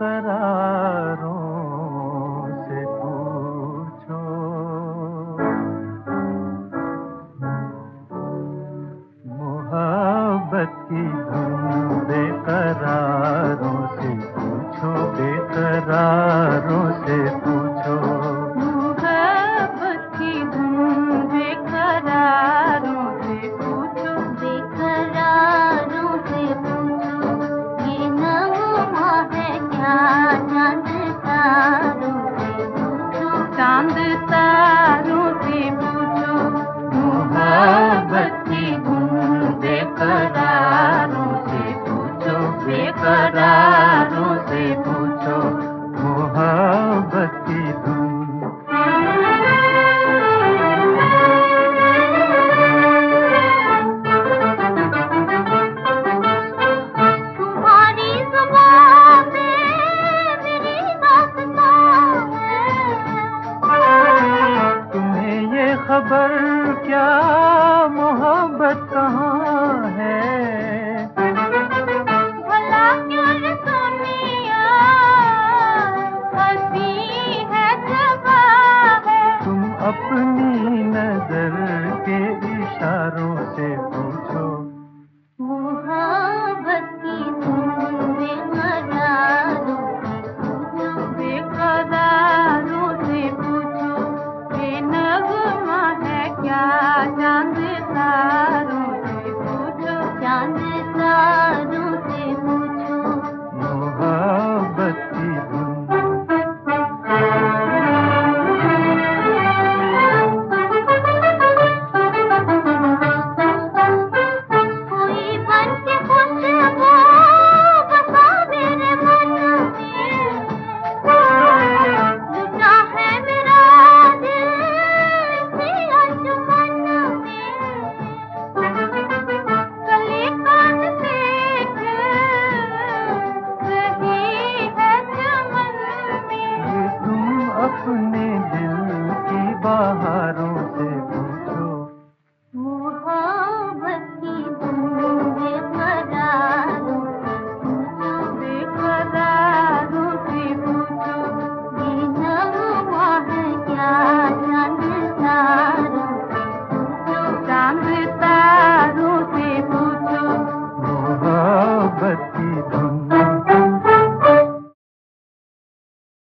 قراروں سے پوچھو۔ محبت کی دھن بے قراروں سے پوچھو بے قراروں سے پوچھو۔ چاند تاروں سے پوچھو تو پر کیا محبت کہاں ہے؟ ہے تم اپنی نظر کے اشاروں سے بہاروں سے پوچھو۔ محبت کی سے پوچھو۔ چاند سے پوچھو۔ محبت